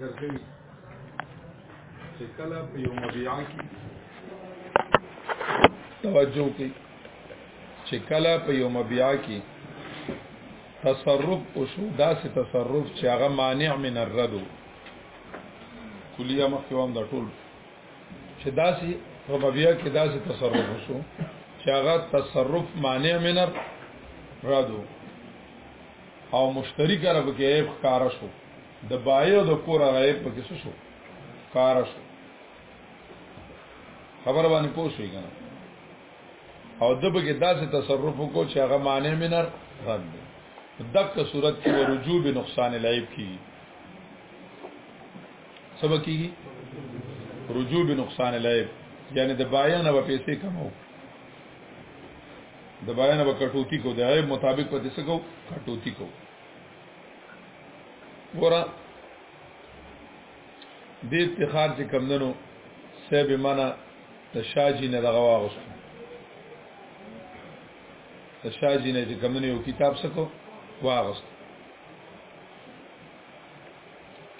ذکر کوي چې کله په یو مبيعه کې توجه کوي چې کله په یو مبيعه کې تصرف او شو داسې تصرف چې هغه مانع من الرد کلیه مخکې وام دا ټول چې داسې په مبيعه کې داسې تصرف وشو چې هغه تصرف مانع من الرد او مشتری کړه به کې عیب ښکارا شو د بایو د کور غیب په کیسه شو کار شو خبر باندې پوه شوې کنه او د بګه داسې تصرف کو چې هغه معنی منر رد دی دک صورت کې ورجو به نقصان العیب کی سبا کیږي رجوع به نقصان العیب یعنی د بایان او پیسې کمو د بایان او کټوتی کو د عیب مطابق پته سکو کټوتی کو ګورا د افتخار چې کمندنو سبب معنا تشاجی نه دغه واغست تشاجی نه چې کمندنو یو کتاب سکو واغست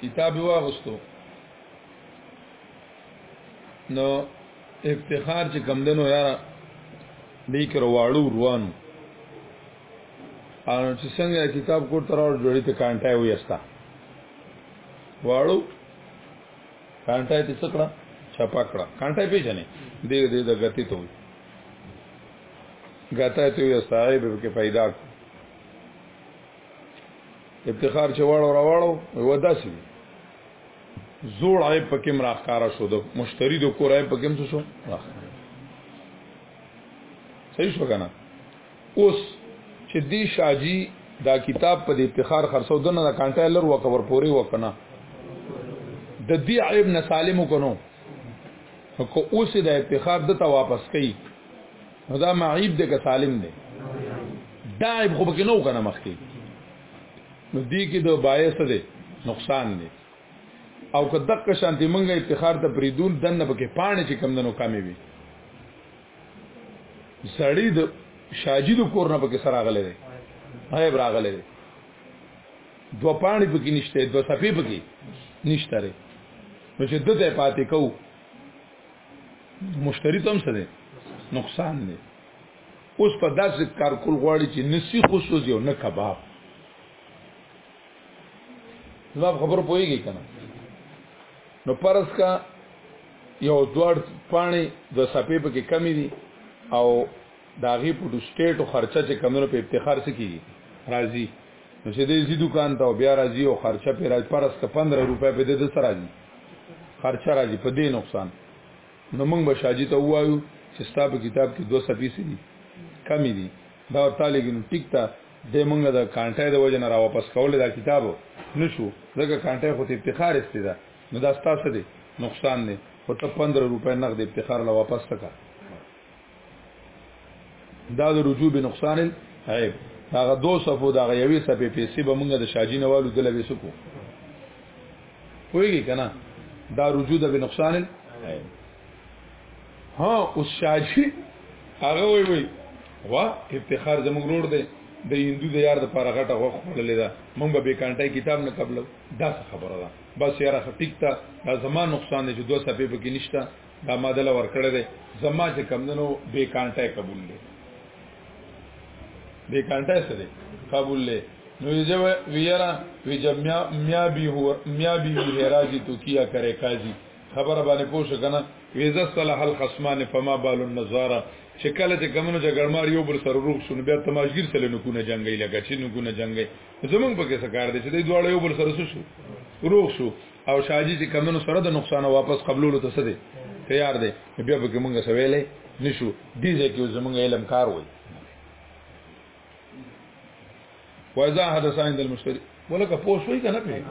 کتاب واغستو نو افتخار چې کمندنو یاره دې کرواړو روانو او چې څنګه کتاب کور تر اور جوړی ته کانټای وې استا واړو کانټای ته څکړه چپا کړه کانټای پیژنې دې دې د غتی ته وې غتا ته وې استا یې به کې پیدا کو افتخار چې واړو راواړو ودا سي زوړ عیب پکې مراخاره شو د مشتری د کور عیب پکې څه شو صحیح شو کنه اوس چې دې شاجي دا کتاب په دې پخار خرڅو دنه دا کانټه لر وک ور پوري وکنه د دې عیب نه سالم کنو کو اوس د افتخار د ته واپس کړي نو دا معیب د که سالم دی دا عیب خو پکې نو کنه مخکې نو دې کې د باعث دی نقصان دی او که دغه شانتي مونږه افتخار ته پریدول دنه پکې پانه چې کم دنو کمی وي سړی د شاجی د کور نه پکې سره غلې دی غیب راغلې دی دو پانی پکې نشته دو صفې پکې نشته لري نو چې دته پاتې کو مشتری تم څه دی نقصان دی اوس په داسې کار کول غواړي چې نسی خصوص یو نه کباب زما خبر پويږي کنه نو پرس کا یو دوړ پانی د سپې په کې کمی دي او داغي په ډوسټیټو خرچه چې کمونو په افتخار سکی راځي نو چې دې زی دکان ته بیا راځي او خرچه په راځي پرس کا 15 روپے په دې د سره راځي خرچه راځي په دې نقصان نو موږ به شاجی ته وایو چې ستاسو کتاب کې دوه سپې سي دي کمی دي دا تعالی ګنو ټیک تا دی مونږ د کانټی د وجه نه راواپس کولی دا کتاب نه شو ځکه کانټی خو ته افتخار استی ده نو دا ستا څه دی نقصان دی خو ته 15 روپۍ نقد افتخار له واپس تکا دا د رجوع به نقصان عیب هغه دو صفو دا یوې صفې پیسې به مونږ د شاجی نوالو دله وسکو پوهیږي کنه دا رجوع د نقصان عیب ها اوس شاجی هغه وی وی وا افتخار زموږ روړ دی د هندو د یار د پاره غټه غوښ خړلې ده مونږ به به کانټای کتاب نه قبل دا خبره ده بس یاره ټیک ته دا زما نقصان دی چې دوه صفحې پکې نشته دا ما دل ور کړې ده زما چې کم دنو به کانټای قبول لې به کانټای څه دی قبول لې نو یې ویرا وی جمع میا بي هو میا بي هراجي تو کیا کرے قاضي خبره باندې پوه شو کنه ویزه صلاح الخصمان فما بال النظاره چې کله چې کمنو جګړمار یو بل سره روغ شون بیا تماشګیر سره نو کونه جنگي لګا چې نو کونه جنگي زمونږ په کې څه کار دي چې دوی دواړه یو بل سره شو روغ شو او شاجی چې کمنو سره د نقصان واپس قبولولو ته سده تیار دي بیا به موږ سویلې نشو دې ځکه زمونږ علم کار وای وایزا حدث عند المشتري ولکه پوسوي کنه په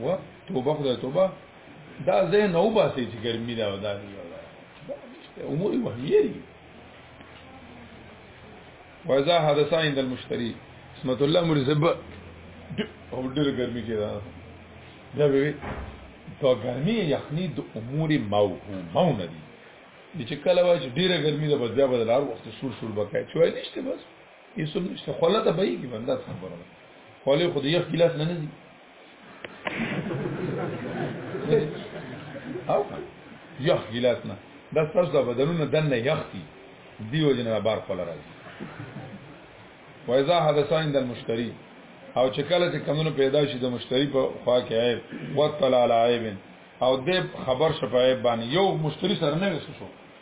وا توبه خدای توبه دا زه نو باسي چې ګرمي دا ودا دی امور وهميه دي وایزا حدث عند المشتري اسمت الله مرزب او ډېر ګرمي کې دا دا به دا ګرمي یخني د امور موهومه نه دي چې کله وای چې ډېر ګرمي ده بس بیا بدلار وخت سور سور بکای چوي نشته بس یسم نشته خوله ته بای کی بنده خبره ده خوله خو د یخ ګلاس نه نه دي او یخ ګلاس نه دا تاسو د بدنونو دنه یخ دي دیو جن بار خپل راځي وایذا حدثا عند المشتری او چې کله چې کمونو پیدا شي د مشتری په خوا کې عیب وطلع علی عیب او د خبر شپایب باندې یو مشتری سره نه وسو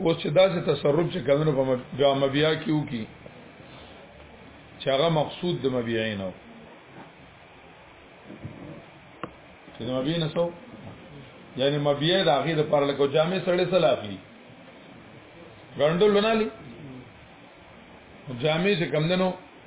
اوس چې داسې تصرف چې کمنو په بیا مبیا کې وکي چې هغه مقصود د مبیعین او چې د مبیعین سو یعنی مبیع د هغه د پر لکه جامع سره سلافي ګندل نه لې جامع چې کمندنو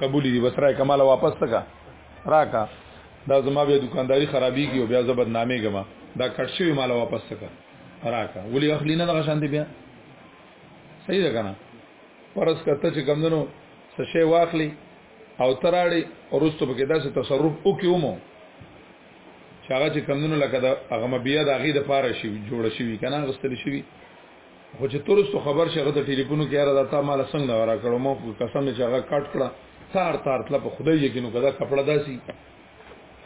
قبول دي بس راي کمال واپس تکا راکا دا زما بیا دکانداری خرابي کیو بیا زبر نامې ګما دا کټ شوی مال واپس تکا راکا ولي اخلي نه دغه شان دي بیا صحیح ده کنه پرس کته چې کمندنو سشي واخلي او تراړي ورستو پکې داسې تصرف وکيومو چې هغه چې کمندونو لکه دا هغه مبیا د هغه د پاره شي جوړ شي کنه غستل شي خو چې ترستو خبر شغه د ټلیفونو کې را دتا مال څنګه را کړو مو قسم چې هغه کټ کړه تار تار تل په خدای یقینو کدا کپڑا داسي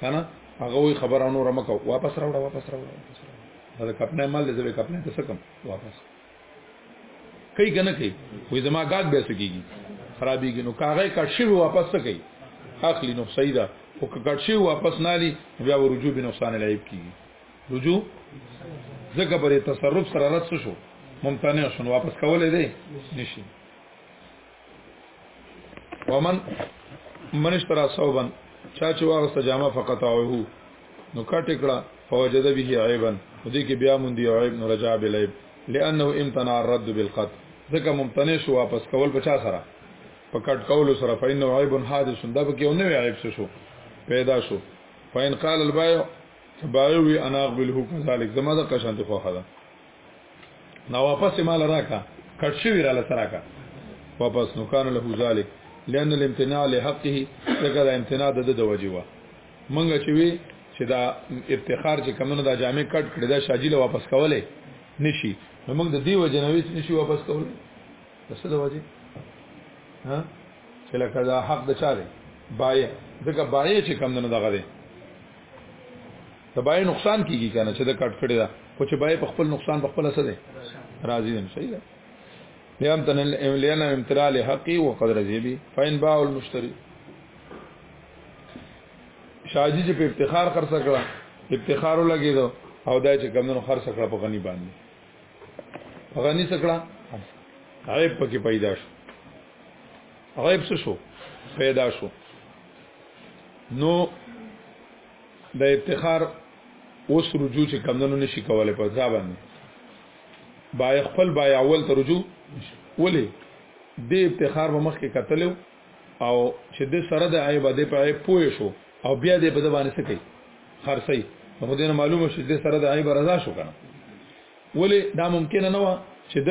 کنه هغه وی خبرانو رمکو واپس راوړه واپس راوړه واپس راوړه دا کپنه مال لزوی کپنه ته سکم واپس کوي کنه کوي وې زما غاګ به سکیږي خرابېږي نو کاغه کټ شي واپس کوي اخلي نو سیدا او کټ شي واپس نالي بیا ورجو بنقصان العيب کیږي رجوع ځکه پر تصرف سره رد شو ممتنع شون واپس کولې دی نشي ومن من اشترى صوبا چا چې واغست جامه فقط اوه نو کټ کړه فوجد به عیبا دې کې بیا مون دی عیب نو رجا بالعیب لانه امتنع الرد بالقط ځکه ممتنع شو واپس کول په چا سره په کټ کول سره فإنه عیب حادث دا به کې یو نوې عیب شو پیدا شو فإن قال البائع تبایو وی انا قبله کذالک زما د قشان ته خوخه ده نا واپس مال راکا کټ شوی را لته راکا واپس نو کان له ذالک لئن الامتناع لحقه ذکر امتناع د د وجه وا منګه چې وی چې دا افتخار چې کمنو دا جامع کټ کړی دا شاجی له واپس کوله نشي نو موږ د دې وجه نوې نشي واپس کوله څه د وجه ها چې لکه دا حق د چاره بای ځکه بای چې کمنو دغه دی تبای نقصان کیږي کنه چې د کټ کړی دا خو چې بای په خپل نقصان په خپل څه دی راضی دي صحیح ده لیم تن لین امتراء لحقی وقدر زیبی فین باع المشتری شاجی چې په افتخار خرڅ کړه افتخار لګی دو او دا چې کمونو خرڅ کړه په غنی باندې په غنی څکړه عیب پکې پیدا شو غیب څه شو پیدا شو نو د افتخار اوس رجوع چې کمندونو نشي کولای په ځا باندې بای خپل بای اول ته رجوع ولې د افتخار په مخ کې قتلو او چې د سره د عیب د په عیب پوه شو او بیا د په د باندې سکی خرسي نو دې معلومه شي د سره د عیب رضا شو کنه ولې دا ممکن نه و چې د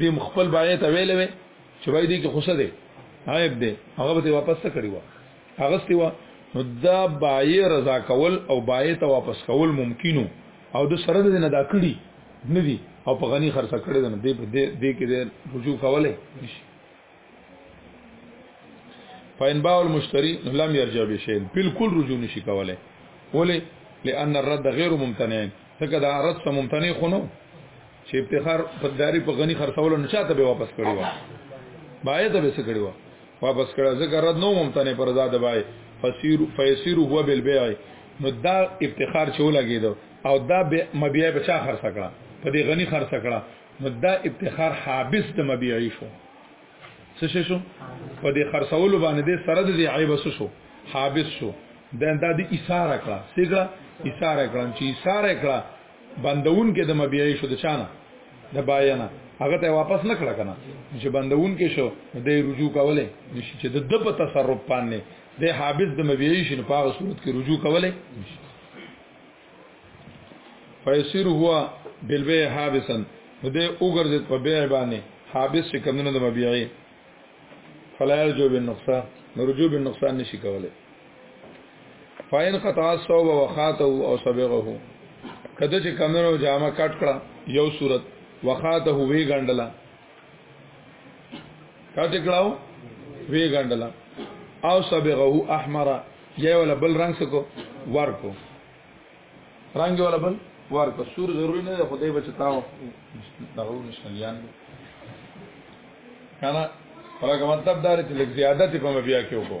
د خپل بای ته ویلې چې وای دي کې خوسه دی عیب دی هغه به واپس ته کړی و هغه ستې و نو دا بای رضا کول او بای ته واپس کول ممکنو او د سره د نه دا کړی نه دی او په غنی خرڅ کړی نه دی په دې کې د رجوع کوله نشي فإن باع المشتري لم يرجع بشيء بالکل رجوع نشي کوله ولې لأن الرد غیر ممتنع ځکه دا رد سم ممتنع خو نه چې افتخار په داري په غني خرڅولو نه چاته به واپس کړی و باید به څه کړی و واپس کړه ذکر رد نو ممتنه پر زاد بای فسیر فیسیر هو بالبیع نو دا افتخار چې ولګید او دا مبیع په چا خرڅ کړه په دې غنی خرڅ کړه نو دا افتخار حابس د مبیعی شو څه شو په دې خرڅولو باندې سره د عیب شو حابس شو دا د ایثار کړه سیګړه ایثار کړه چې ایثار کړه بندون کې د مبيعي شو د چانه د بایانه هغه ته واپس نه کړه کنه چې بندون کې شو د رجوع کوله نشي چې د په تصرف باندې د حابس د مبيعي شنو په هغه صورت کې رجوع کوله فیسیر هو بالبيع حابسا نو د وګرځید په بیع باندې حابس چې کمونه د مبيعي فلا يرجو بالنقصان نرجو بالنقصان نشي کوله فاین قطع صوب وخاته او سبغه کده چې کمنو جامه کټ کړه یو صورت وخاته وی غندلا کټ کړهو وی غندلا او سبغه احمر یا ولا بل رنگ سکو ورکو رنگ ولا بل ورکو سور ضروری نه ده خدای بچتاو دغه نشته یان کنه ولکه مطلب دا چې لږ زیادت په مبیا کې وکړو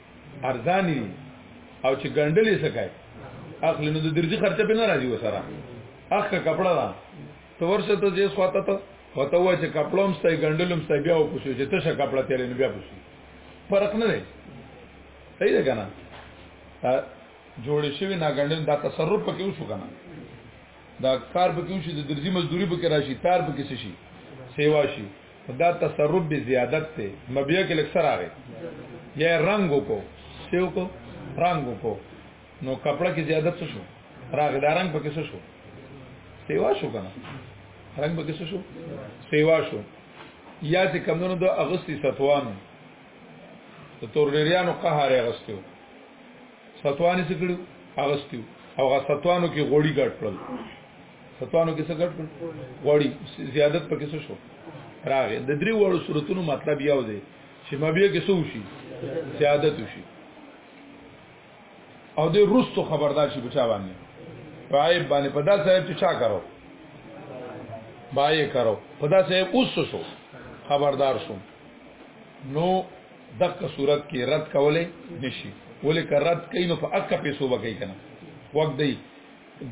ارزانی دي او چې ګندلې سکای اخلي نو د درځي خرچه به نه راځي وسره اخکه کپڑا دا تو ورشه ته جیس خواته ته وته و چې کپلوم ستای ګندلوم ستای بیا وپوسو چې تشه کپڑا تیلې نه بیا پوسو فرق نه دی صحیح ده کنه جوړ شوی ناګندل دا تصرف پکې وشو کنه دا کار پکې وشي د درځي مزدوري پکې راشي تار پکې شي سیوا شي دا تصرف به زیادت ته مبیا کې لکسر راغی یا رنگ کو سیو کو رنگ کو نو کپڑا کې زیادت څه شو راغی دا رنگ پکې څه شو سیوا شو کنه رنگ پکې څه شو سیوا شو یا چې کمونو د اغستی ستوان د تورلریانو قهر اغستیو ستوانې څه کړو اغستیو او غا ستوانو کې غوړی ګټ کړل فتوانو کې څه ګټ کړ وړي زیادت پکې څه شو راغې د درې وړو صورتونو مطلب یو دی چې مبیا کې څه وشي زیادت وشي او د روستو خبردار شي بچا باندې پای باندې په داسې صاحب چې چا کرو بای کرو په داسې صاحب اوس شو خبردار شو نو دغه صورت کې رد کولې نشي ولې که رد کین نو په اکه پیسو بګی کنه وخت دی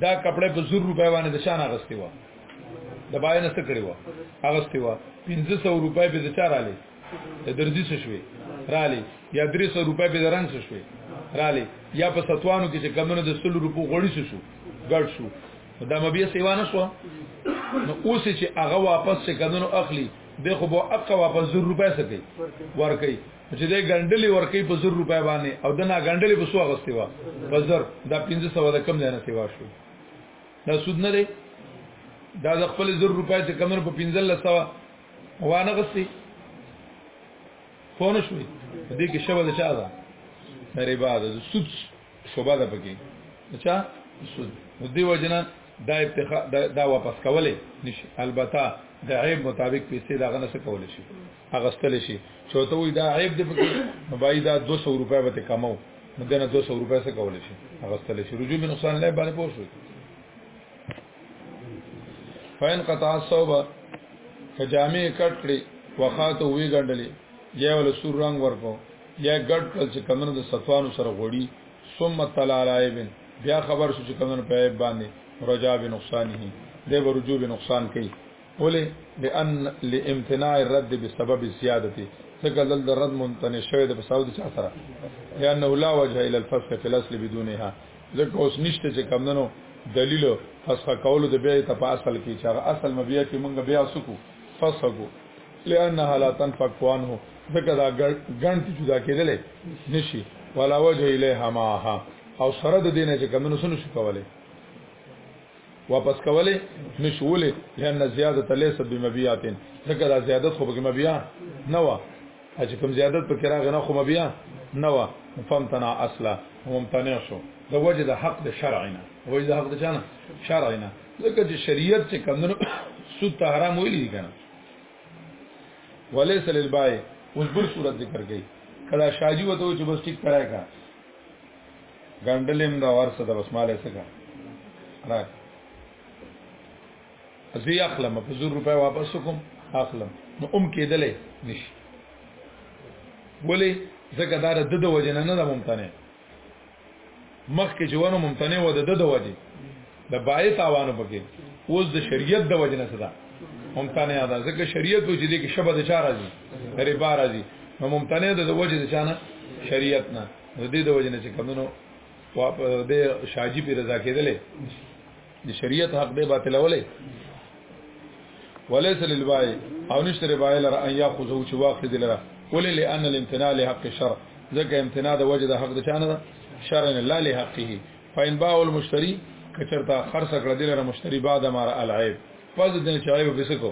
دا کپڑے په زر روپے باندې د شان اغستې و د بای نه څه کړی و اغستې و 1500 روپے به د چار علي د درځي څه شوي رالي یا 300 روپے به د رنگ څه شوي رالي یا په ستوانو کې چې کمنو د 100 روپو غوړي څه شو ګړ شو دا مبي سیوا نه شو نو اوس چې هغه واپس چې کمنو اخلي د خو به اقا واپس زر روپے سکي ورکي چې د ګنډلې ورکی په زر روپۍ باندې او د نا ګنډلې په سو اغستې و په زر دا 1500 د کم نه سیوا شو دا سود نه دی دا د خپل زر روپۍ چې کم نه په 1500 وانه غستې فون شوې دې کې شبه د چا ده ربا ده سود شوبه ده پکې اچھا سود نو دی وجنه دا ابتخا دا واپس کولې نشي البته د عیب مطابق پیسې دا غنه څه کولې شي اغستل شي چې ته وې دا عیب دی پکې نو بای دا 200 روپیا به کمو نو دنه 200 روپیا څه کول شي اغستل شي رجوع به نقصان لای باندې پوښوي فین قطع الصوب کجامه کټ کړي وخاته وی ګندلې یا ول سور رنگ ورکو یا ګډ کړ چې کمنو د ستوانو سره غوړي ثم تلالایبن بیا خبر شو چې کمنو په عیب باندې رجا به نقصان هي دی به رجوع به نقصان کوي ولې؟ لأن لامتناع الرد بسبب الزيادة ځکه دل د رد ممتنع شوی د بساو د چا سره لانه لا وجه الى الفسخ في الاصل بدونها ځکه اوس نشته چې کمندنو دلیل فسخ کولو د بیا ته په اصل کې چې هغه اصل مبیا کې مونږ بیا سکو فسخ کو لانها لا تنفق عنه ځکه دا ګڼ جدا کېدل نشي ولا وجه الیها معها او سره د دینه چې کمندنو سن شو کولای واپس کولې نشولې لئن زیادت ليست بمبيات ځکه دا زیادت خو به مبیا نه و چې کوم زیادت په کراغ نه خو مبیا نه و فمتنا اصلا ممتنع شو د وجه د حق د شرعنا وجه د حق د چانه شرعنا ځکه چې شریعت چې کمنو سود ته حرام ویلي کنه وليس للبای اوس بل صورت ذکر کړي کله شاجي وته چې بس ټیک کرای کا ګندلم دا ورسه د بسماله سګه راک زی اخلم په زر روپے واپس کوم اخلم نو ام کېدلې نشي ولی زکه دار د د وجنه نه د ممتنه مخ کې جوانو ممتنه و د د وجه د بای تاوانو پکې اوس د شریعت د وجنه صدا ممتنه ادا زکه شریعت و چې د کې شبه د چار راځي ربا راځي نو ممتنه د وجه د چانه شریعت نه نو دې د وجه نه چې کمونو واپ دې شاجی په رضا کېدلې د شریعت حق دې باطل ولې وليس للبای او نشتر بای لره ان یاخذو چې واخذ لره ولې لئن الامتناع لحق الشرع ځکه امتناع د وجه د حق د چانه ده شرع نه لا لحقه فإن باع المشتري کچرتا خرڅ کړه دلته مشتری بعد مار العيب پس دې چې عيب بسکو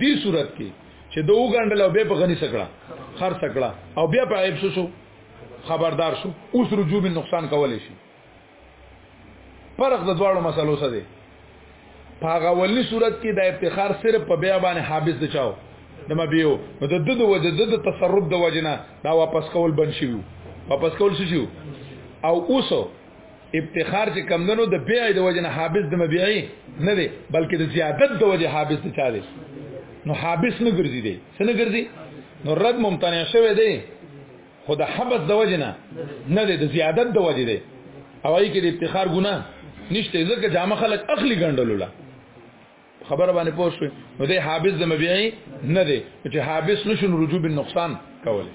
دی صورت کې چې د وګڼل او به په غني سکړه خر سکړه او بیا په عیب شو خبردار شو اوس رجوع من نقصان کولې شي فرق د دواړو مسلو سره دی په هغه ولي صورت کې د افتخار صرف په بیا باندې حابس دي چاو د مبيو نو د د وجه د تصرف د وجنه دا واپس کول بن شي واپس کول شي او اوس ابتخار چې کمندنو د بیع د وجنه حابس د مبيعي نه دی بلکې د زیادت د وجه حابس نه چا دی نو حابس نه ګرځي دی څه نه ګرځي نو رد ممتنع شوی دی خو د حبس د وجه نه نه دی د زیادت د وجه دی او ای کې د ابتخار ګناه نشته ځکه جامه خلک اخلي ګندلو لا خبر باندې پوه شو نو د حابس د مبيعي نه دی چې حابس نشو رجوع بالنقصان کولای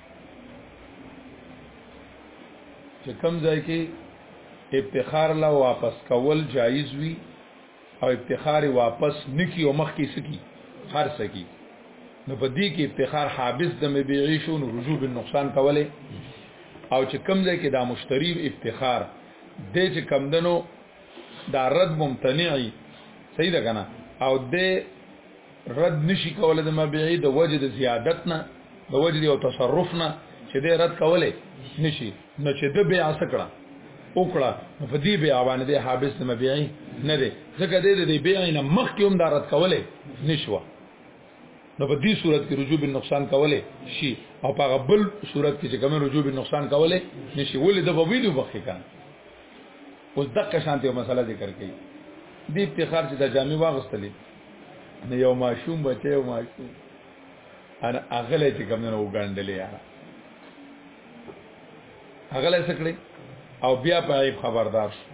چې کم ځای کې افتخار لا واپس کول جایز وي او افتخار واپس نکی او مخ کې سکی هر سکی نو په دې کې افتخار حابس د مبيعي شو نو رجوع بالنقصان کوله او چې کم ځای کې دا مشتری افتخار د چې کم دنو دا رد ممتنعي صحیح ده کنه او د رد نشي کولای د مبيعي د وجه د زیادت نه د وجه د تصرف نه چې د رد کولای نشي نو چې د بيع سکړه وکړه نو په دې بيع باندې د حابس د مبيعي نه دی ځکه د دې بيع نه مخکې هم د رد کولای نشو نو په دې صورت کې رجوع بالنقصان کولای شي او په غبل صورت کې چې کوم رجوع بالنقصان کولای نشي ولې د ویلو بخښه کړه اوس دغه شانته مسله ذکر کړي دې افتخار چې د جامع واغستلې نه یو ماشوم بچي یو ماشوم ان اغله چې کوم نه وګڼډلې یاره اغله سکړي او بیا په عیب خبردار شو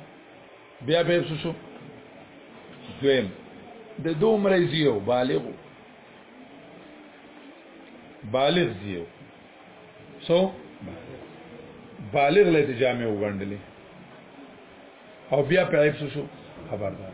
بیا به څه شو دویم د دوه مرزیو بالغ بالغ زیو سو بالغ له جامع وګڼډلې او بیا په عیب شو خبردار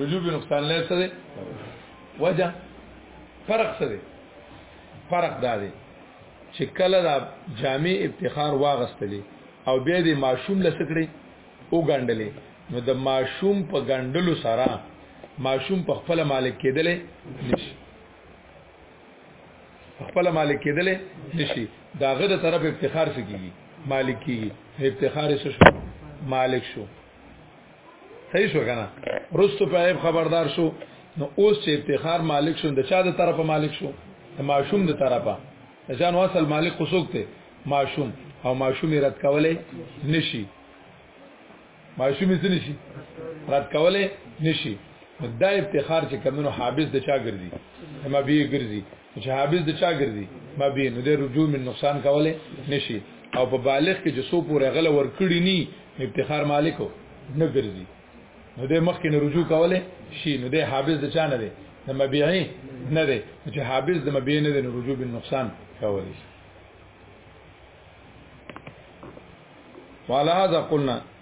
رجوع به نقصان لای څه دی وجه فرق څه دی فرق دا دی چې کله دا جامع افتخار واغستلې او بیا دې ماشوم لسکړي او ګندلې نو د ماشوم په ګندلو سره ماشوم په خپل مالک کېدلې نشي خپل مالک کېدلې نشي داغه د طرف افتخار سکیږي مالک کیږي افتخار سره مالک شو صحیح شو کنه رستو په عیب خبردار شو نو اوس چې افتخار مالک شون د چا د طرفه مالک شو د ماشوم د طرفه ځان واصل مالک خصوص ته ماشوم او ماشوم رد کولای نشي ماشوم یې نشي رد کولای نشي دا افتخار چې کمنو حابس د چا ګرځي اما به ګرځي چې حابس د چا ګرځي ما به نو د رجوع من نقصان کوله نشي او په بالغ کې جسو پورې غل ور کړی ني افتخار مالکو نه ګرځي نو د مخ کې رجوع کوله شي نو د حابس د چا نه دی د مبيعي نه دی چې حابس د مبيع نه دی نو رجوع من نقصان کولی شي وعلى هذا قلنا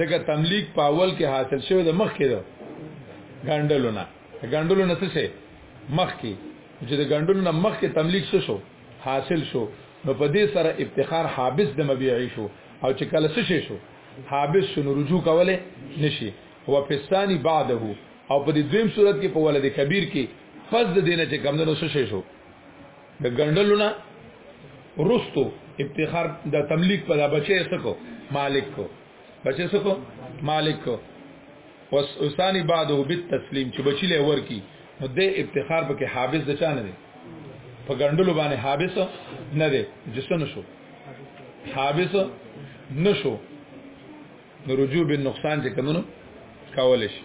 دغه تملیک په اول کې حاصل شوی د مخ کې ده ګاندلو نه ګاندلو نه څه مخ کې چې د ګاندلو نه مخ کې تملیک څه شو حاصل شو نو په دې سره افتخار حابس د مبيعي شو او چې کله څه شو حابس شو نو رجوع کوله نشي هو په ثاني بعده او په دې دویم صورت کې په ولد کبیر کې پس د دینه چې کمندونو څه شو د ګندلونه رستو افتخار د تملیک په بچي سکو مالک کو بچي سکو مالک کو وسانی بعده بالتسلیم چې بچی له ور کی نو د افتخار په کې حابس د چانه دی په ګندلو باندې حابس نه دی جسن شو حابس نشو نو رجوع بالنقصان چې کومنو کول شي